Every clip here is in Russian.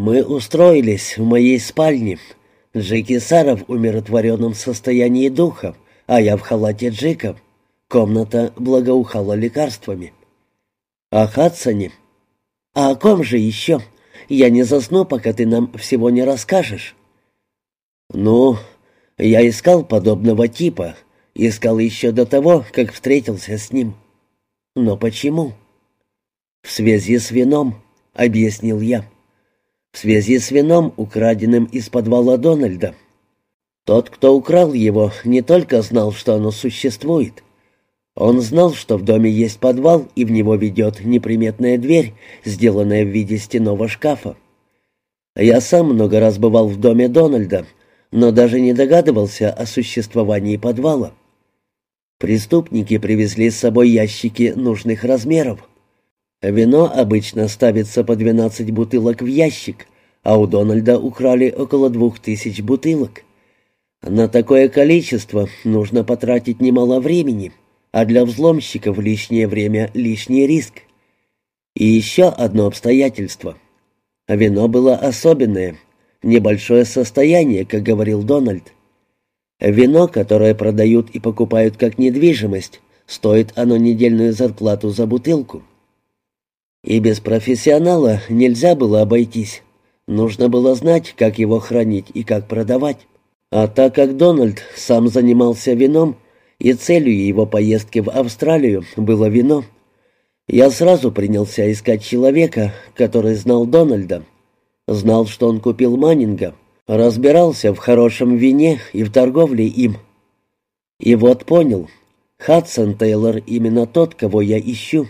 Мы устроились в моей спальне. Джеки Сара в умиротворенном состоянии духа, а я в халате Джека. Комната благоухала лекарствами. О Хадсоне. А о ком же еще? Я не засну, пока ты нам всего не расскажешь. Ну, я искал подобного типа. Искал еще до того, как встретился с ним. Но почему? В связи с вином, объяснил я. В связи с вином, украденным из подвала Дональда. Тот, кто украл его, не только знал, что оно существует, он знал, что в доме есть подвал, и в него ведет неприметная дверь, сделанная в виде стенного шкафа. Я сам много раз бывал в доме Дональда, но даже не догадывался о существовании подвала. Преступники привезли с собой ящики нужных размеров. Вино обычно ставится по 12 бутылок в ящик, а у Дональда украли около двух тысяч бутылок. На такое количество нужно потратить немало времени — а для взломщиков лишнее время — лишний риск. И еще одно обстоятельство. Вино было особенное, небольшое состояние, как говорил Дональд. Вино, которое продают и покупают как недвижимость, стоит оно недельную зарплату за бутылку. И без профессионала нельзя было обойтись. Нужно было знать, как его хранить и как продавать. А так как Дональд сам занимался вином, и целью его поездки в Австралию было вино. Я сразу принялся искать человека, который знал Дональда, знал, что он купил Маннинга, разбирался в хорошем вине и в торговле им. И вот понял, Хадсон Тейлор именно тот, кого я ищу.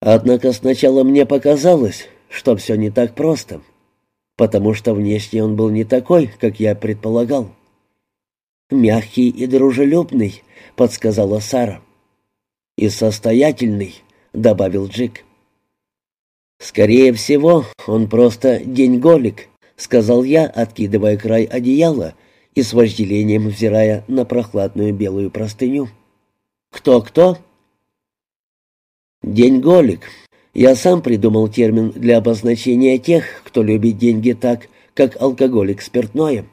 Однако сначала мне показалось, что все не так просто, потому что внешне он был не такой, как я предполагал. «Мягкий и дружелюбный», — подсказала Сара. «И состоятельный», — добавил Джик. «Скорее всего, он просто деньголик», — сказал я, откидывая край одеяла и с вожделением взирая на прохладную белую простыню. «Кто-кто?» «Деньголик. Я сам придумал термин для обозначения тех, кто любит деньги так, как алкоголик спиртное».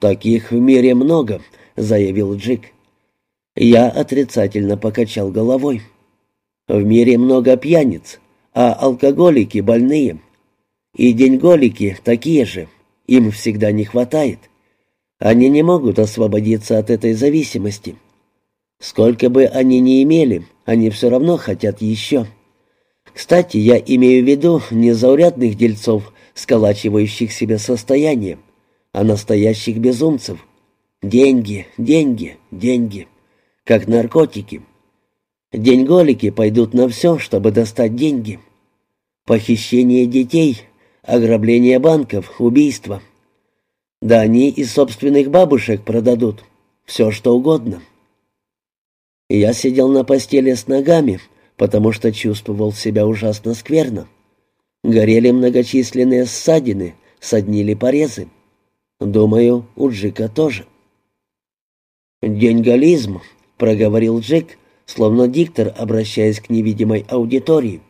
«Таких в мире много», — заявил Джик. Я отрицательно покачал головой. «В мире много пьяниц, а алкоголики больные. И деньголики такие же, им всегда не хватает. Они не могут освободиться от этой зависимости. Сколько бы они ни имели, они все равно хотят еще. Кстати, я имею в виду не заурядных дельцов, сколачивающих себе состояние, а настоящих безумцев. Деньги, деньги, деньги. Как наркотики. Деньголики пойдут на все, чтобы достать деньги. Похищение детей, ограбление банков, убийство. Да они и собственных бабушек продадут. Все, что угодно. Я сидел на постели с ногами, потому что чувствовал себя ужасно скверно. Горели многочисленные ссадины, соднили порезы. Думаю, у Джика тоже. «Деньголизм», — проговорил Джек, словно диктор, обращаясь к невидимой аудитории.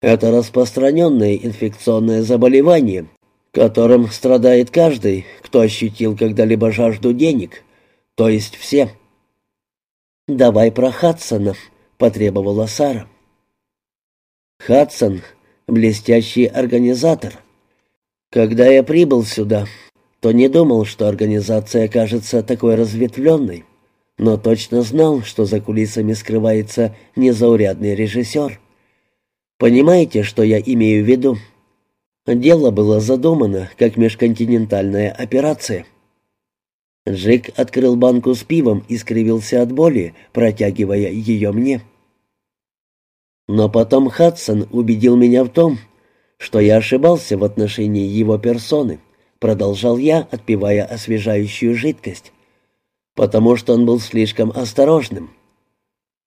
«Это распространенное инфекционное заболевание, которым страдает каждый, кто ощутил когда-либо жажду денег, то есть все». «Давай про Хадсона», — потребовала Сара. Хадсон — блестящий организатор. Когда я прибыл сюда, то не думал, что организация окажется такой разветвленной, но точно знал, что за кулисами скрывается незаурядный режиссер. Понимаете, что я имею в виду? Дело было задумано как межконтинентальная операция. Джек открыл банку с пивом и скривился от боли, протягивая ее мне. Но потом Хадсон убедил меня в том, что я ошибался в отношении его персоны продолжал я, отпивая освежающую жидкость, потому что он был слишком осторожным.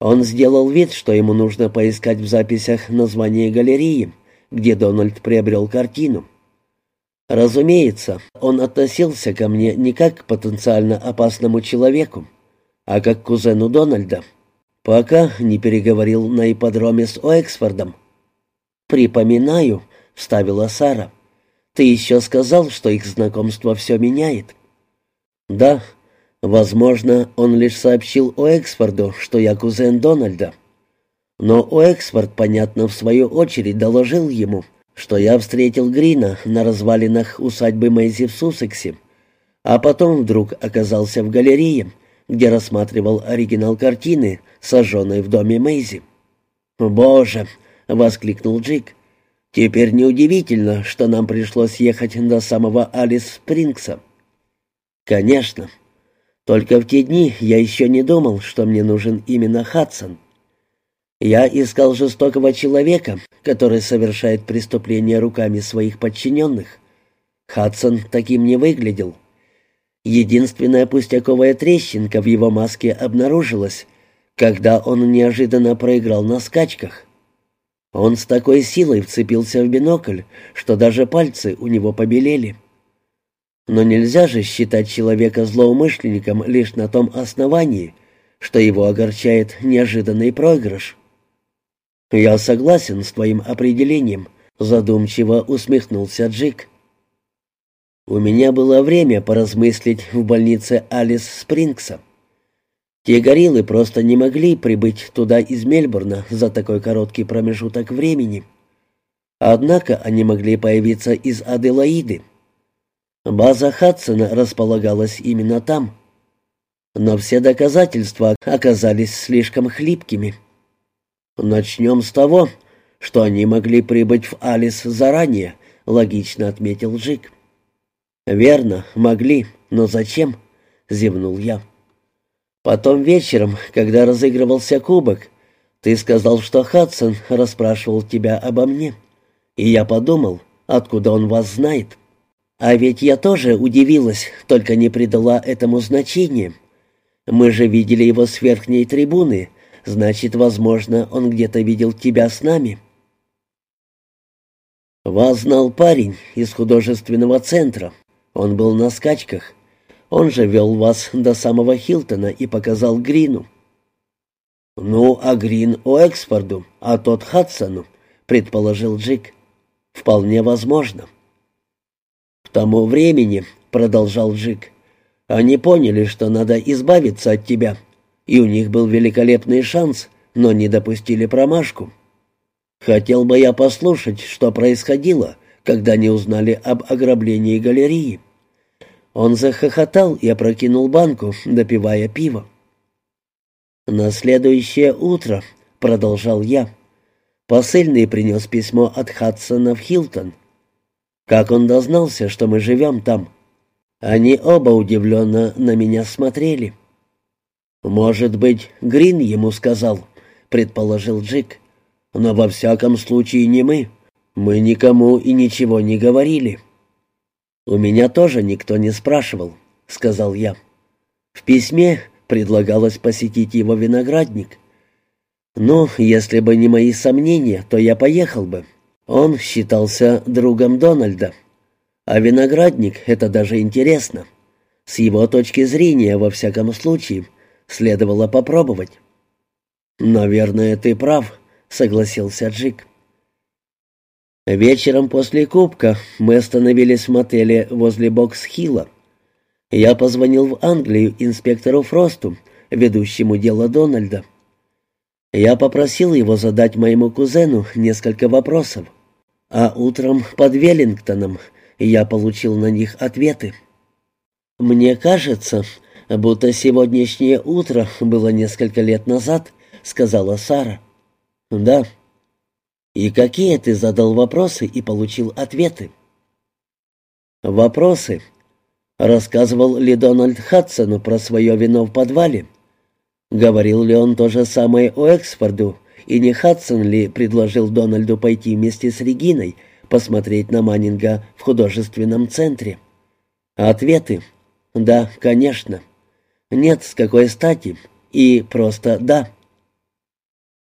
Он сделал вид, что ему нужно поискать в записях название галереи, где Дональд приобрел картину. Разумеется, он относился ко мне не как к потенциально опасному человеку, а как к кузену Дональда, пока не переговорил на ипподроме с Оэксфордом. Припоминаю, — вставила Сара. «Ты еще сказал, что их знакомство все меняет». «Да. Возможно, он лишь сообщил о Эксфорду, что я кузен Дональда. Но Уэксфорд, понятно, в свою очередь доложил ему, что я встретил Грина на развалинах усадьбы Мэйзи в Суссексе, а потом вдруг оказался в галерее, где рассматривал оригинал картины, сожженной в доме Мэйзи. «Боже!» — воскликнул Джик. «Теперь неудивительно, что нам пришлось ехать до самого Алис Спрингса». «Конечно. Только в те дни я еще не думал, что мне нужен именно Хадсон. Я искал жестокого человека, который совершает преступления руками своих подчиненных. Хадсон таким не выглядел. Единственная пустяковая трещинка в его маске обнаружилась, когда он неожиданно проиграл на скачках. Он с такой силой вцепился в бинокль, что даже пальцы у него побелели. Но нельзя же считать человека злоумышленником лишь на том основании, что его огорчает неожиданный проигрыш. «Я согласен с твоим определением», — задумчиво усмехнулся Джик. «У меня было время поразмыслить в больнице Алис Спрингса. Те гориллы просто не могли прибыть туда из Мельбурна за такой короткий промежуток времени. Однако они могли появиться из Аделаиды. База Хадсона располагалась именно там. Но все доказательства оказались слишком хлипкими». «Начнем с того, что они могли прибыть в Алис заранее», — логично отметил Джик. «Верно, могли, но зачем?» — зевнул я. «Потом вечером, когда разыгрывался кубок, ты сказал, что Хадсон расспрашивал тебя обо мне. И я подумал, откуда он вас знает. А ведь я тоже удивилась, только не придала этому значения. Мы же видели его с верхней трибуны, Значит, возможно, он где-то видел тебя с нами. Вас знал парень из художественного центра. Он был на скачках. Он же вел вас до самого Хилтона и показал Грину. «Ну, а Грин у Экспорду, а тот Хадсону», — предположил Джик. «Вполне возможно». «К тому времени», — продолжал Джик, — «они поняли, что надо избавиться от тебя, и у них был великолепный шанс, но не допустили промашку. Хотел бы я послушать, что происходило, когда они узнали об ограблении галереи. Он захохотал и опрокинул банку, допивая пиво. «На следующее утро», — продолжал я, — посыльный принес письмо от Хадсона в Хилтон. Как он дознался, что мы живем там? Они оба удивленно на меня смотрели. «Может быть, Грин ему сказал», — предположил Джик. «Но во всяком случае не мы. Мы никому и ничего не говорили». «У меня тоже никто не спрашивал», — сказал я. В письме предлагалось посетить его виноградник. Ну, если бы не мои сомнения, то я поехал бы. Он считался другом Дональда. А виноградник — это даже интересно. С его точки зрения, во всяком случае, Следовало попробовать. «Наверное, ты прав», — согласился Джик. Вечером после кубка мы остановились в мотеле возле Бокс-Хилла. Я позвонил в Англию инспектору Фросту, ведущему дело Дональда. Я попросил его задать моему кузену несколько вопросов, а утром под Веллингтоном я получил на них ответы. «Мне кажется, будто сегодняшнее утро было несколько лет назад», — сказала Сара. «Да». «И какие ты задал вопросы и получил ответы?» «Вопросы. Рассказывал ли Дональд Хадсону про свое вино в подвале? Говорил ли он то же самое о Эксфорду, и не Хадсон ли предложил Дональду пойти вместе с Региной посмотреть на Маннинга в художественном центре?» «Ответы. Да, конечно». Нет, с какой стати. И просто да.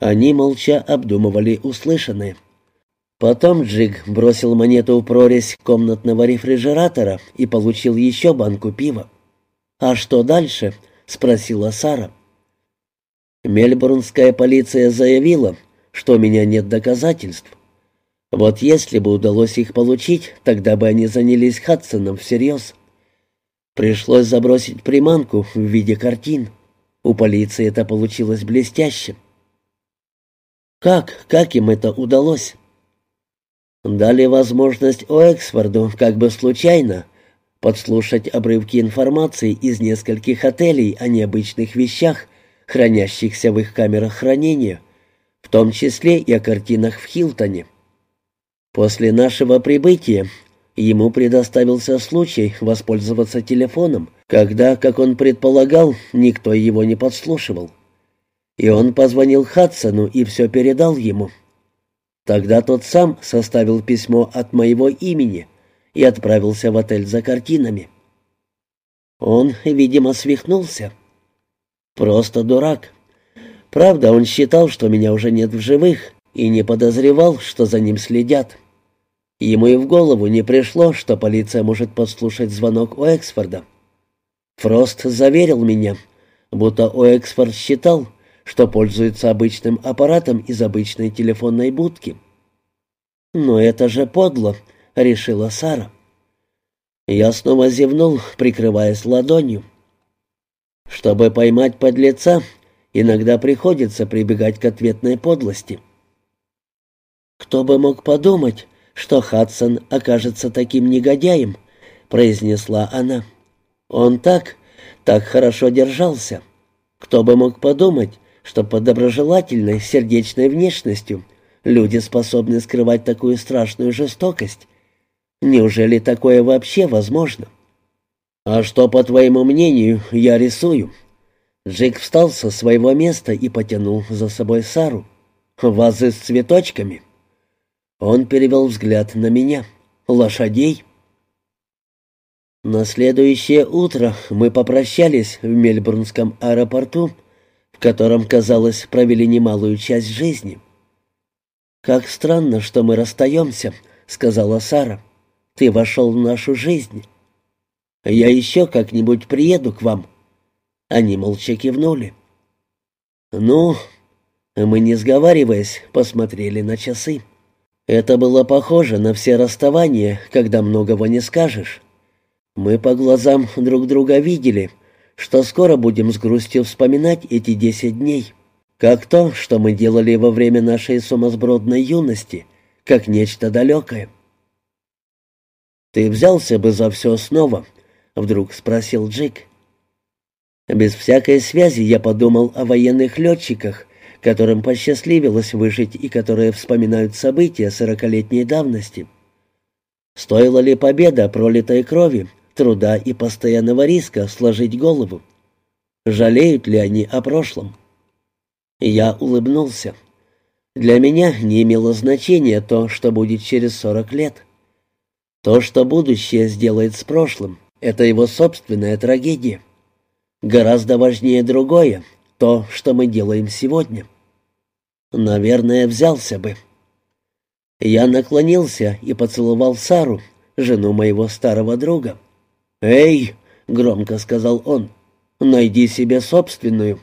Они молча обдумывали услышанное. Потом Джиг бросил монету в прорезь комнатного рефрижератора и получил еще банку пива. «А что дальше?» — спросила Сара. Мельбурнская полиция заявила, что у меня нет доказательств. Вот если бы удалось их получить, тогда бы они занялись Хадсоном всерьез. Пришлось забросить приманку в виде картин. У полиции это получилось блестяще. Как, как им это удалось? Дали возможность Оэксфорду, как бы случайно, подслушать обрывки информации из нескольких отелей о необычных вещах, хранящихся в их камерах хранения, в том числе и о картинах в Хилтоне. После нашего прибытия ему предоставился случай воспользоваться телефоном, когда, как он предполагал, никто его не подслушивал. И он позвонил Хадсону и все передал ему. Тогда тот сам составил письмо от моего имени — и отправился в отель за картинами. Он, видимо, свихнулся. Просто дурак. Правда, он считал, что меня уже нет в живых, и не подозревал, что за ним следят. Ему и в голову не пришло, что полиция может подслушать звонок у Эксфорда. Фрост заверил меня, будто Оэксфорд считал, что пользуется обычным аппаратом из обычной телефонной будки. «Но это же подло», — решила Сара. Я снова зевнул, прикрываясь ладонью. Чтобы поймать подлеца, иногда приходится прибегать к ответной подлости. «Кто бы мог подумать, что Хадсон окажется таким негодяем», — произнесла она. «Он так, так хорошо держался. Кто бы мог подумать, что под доброжелательной, сердечной внешностью люди способны скрывать такую страшную жестокость Неужели такое вообще возможно? А что, по твоему мнению, я рисую? Джек встал со своего места и потянул за собой Сару. Вазы с цветочками. Он перевел взгляд на меня. Лошадей. На следующее утро мы попрощались в Мельбурнском аэропорту, котором, казалось, провели немалую часть жизни. «Как странно, что мы расстаемся», — сказала Сара. Ты вошел в нашу жизнь. Я еще как-нибудь приеду к вам». Они молча кивнули. «Ну...» Мы, не сговариваясь, посмотрели на часы. Это было похоже на все расставания, когда многого не скажешь. Мы по глазам друг друга видели, что скоро будем с грустью вспоминать эти десять дней, как то, что мы делали во время нашей сумасбродной юности, как нечто далекое. «Ты взялся бы за все снова?» — вдруг спросил Джек. Без всякой связи я подумал о военных летчиках, которым посчастливилось выжить и которые вспоминают события сорокалетней давности. Стоила ли победа пролитой крови, труда и постоянного риска сложить голову? Жалеют ли они о прошлом? Я улыбнулся. Для меня не имело значения то, что будет через сорок лет. То, что будущее сделает с прошлым, это его собственная трагедия. Гораздо важнее другое, то, что мы делаем сегодня. Наверное, взялся бы. Я наклонился и поцеловал Сару, жену моего старого друга. «Эй!» — громко сказал он. «Найди себе собственную».